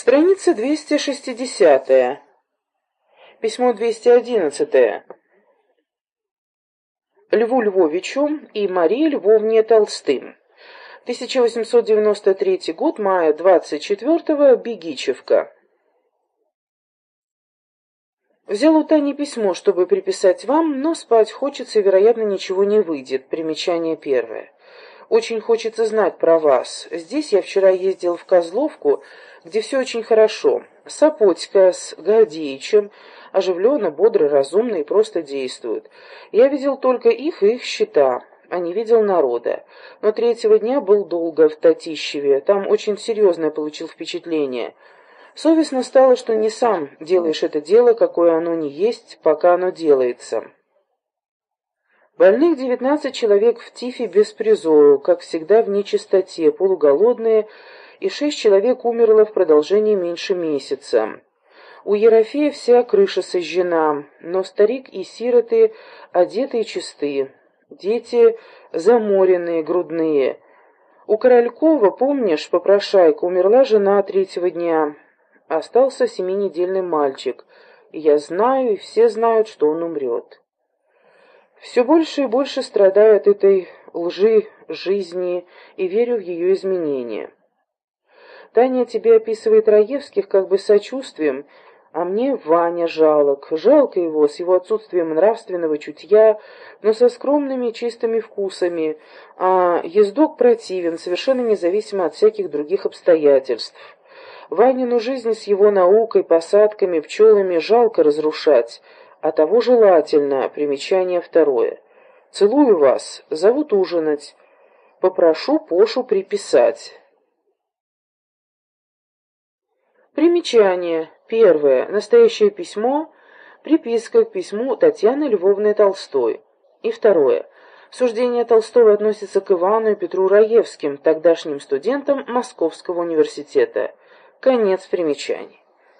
Страница 260. Письмо 211. Льву Львовичу и Марии Львовне Толстым. 1893 год, мая 24-го, Бегичевка. Взял у Тани письмо, чтобы приписать вам, но спать хочется и, вероятно, ничего не выйдет. Примечание первое. Очень хочется знать про вас. Здесь я вчера ездил в Козловку, где все очень хорошо. Сапотька с Гордеичем оживленно, бодро, разумно и просто действуют. Я видел только их и их счета, а не видел народа. Но третьего дня был долго в Татищеве, там очень серьезное получил впечатление. Совестно стало, что не сам делаешь это дело, какое оно не есть, пока оно делается. Больных девятнадцать человек в тифе без призору, как всегда в нечистоте, полуголодные, и шесть человек умерло в продолжении меньше месяца. У Ерофея вся крыша сожжена, но старик и сироты одеты и чисты, дети заморенные, грудные. У Королькова, помнишь, попрошайка, умерла жена третьего дня, остался семинедельный мальчик, и я знаю, и все знают, что он умрет. Все больше и больше страдаю от этой лжи жизни и верю в ее изменения. Таня тебе описывает Раевских как бы сочувствием, а мне Ваня жалок. Жалко его с его отсутствием нравственного чутья, но со скромными чистыми вкусами, а ездок противен, совершенно независимо от всяких других обстоятельств. Ванину жизнь с его наукой, посадками, пчелами жалко разрушать, а того желательно, примечание второе. Целую вас, зовут ужинать. Попрошу Пошу приписать. Примечание. Первое. Настоящее письмо. Приписка к письму Татьяны Львовны Толстой. И второе. Суждение Толстого относится к Ивану и Петру Раевским, тогдашним студентам Московского университета. Конец примечаний.